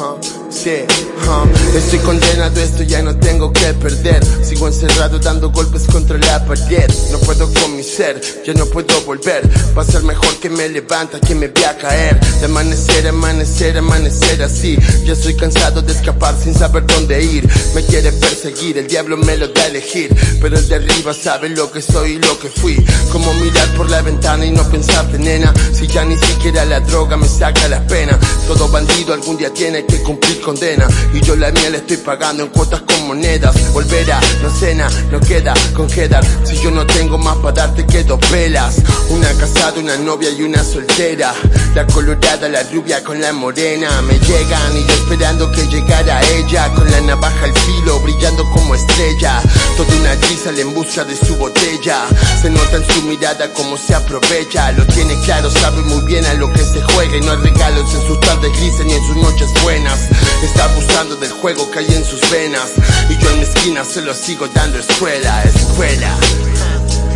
huh, yeah, huh. Estoy condenado, esto ya no tengo que perder. Sigo encerrado dando golpes contra la pared. No puedo con mi ser, yo no puedo volver. Va a ser mejor que me levanta, que me voy a caer. De amanecer, amanecer, amanecer así. Ya estoy cansado de escapar sin saber dónde ir. Me quiere perseguir, el diablo me lo da a elegir. Pero el de arriba sabe lo que soy y lo que fui. Como mirar ventana y no pensarte, nena. Si ya ni siquiera la droga me saca la pena. Todo bandido algún día tiene que cumplir condena. Y yo la mía la estoy pagando en cuotas con monedas. Volverá, no cena, no queda con quedar. Si yo no tengo más para darte que dos velas. Una casada, una novia y una soltera. La colorada, la rubia con la morena. Me llegan y yo esperando que llegara ella. Con la navaja al filo, brillando como estrella. Toda una gisa en busca de su botella. Se nota en su mirada cómo se aprovecha. Lo tiene claro, sabe muy bien a lo que se juega. Y no hay regalos en sus tardes grises ni en sus noches buenas. Está abusando del juego que hay en sus venas. Y yo en mi esquina se lo sigo dando escuela, escuela.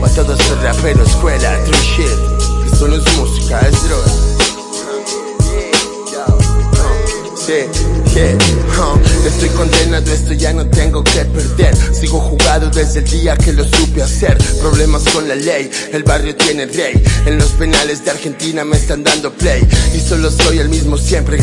Pa' todos los raperos, escuela, true shit. Esto no es música, es droga. Yeah. Estoy condenado, esto ya no tengo que perder. Sigo jugado desde el día que lo supe hacer. Problemas con la ley, el barrio tiene rey. En los penales de Argentina me están dando play. Y solo soy el mismo siempre,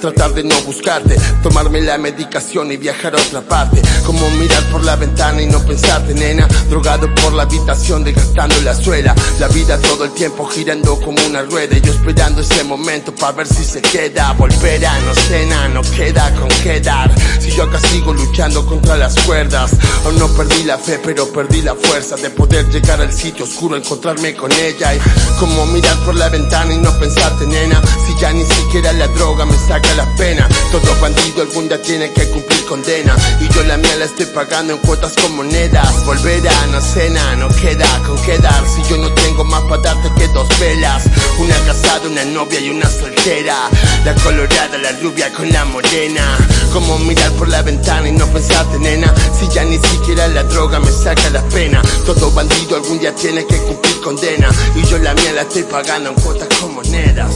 Tratar de no buscarte. Tomarme la medicación y viajar a otra parte. Como mirar por la ventana y no pensarte, nena. Drogado por la habitación, desgastando la suela. La vida todo el tiempo girando como una rueda y yo esperando ese momento para ver si se queda volverá no cena no queda con quedar si yo acá sigo luchando contra las cuerdas aún no perdí la fe pero perdí la fuerza de poder llegar al sitio oscuro encontrarme con ella y como mirar por la ventana y no pensarte droga me saca la pena. Todo bandido algún día tiene que cumplir condena. Y yo la mía la estoy pagando en cuotas con monedas. Volverá no cena no queda con quedar. Si yo no tengo más para darte que dos veces una casada, una novia y una soltera. La colorada, la rubia con la morena. Como mirar por la ventana y no pensarte nena. Si ya ni siquiera la droga me saca la pena. Todo bandido algún día tiene que cumplir condena. Y yo la mía la estoy pagando en cuotas con monedas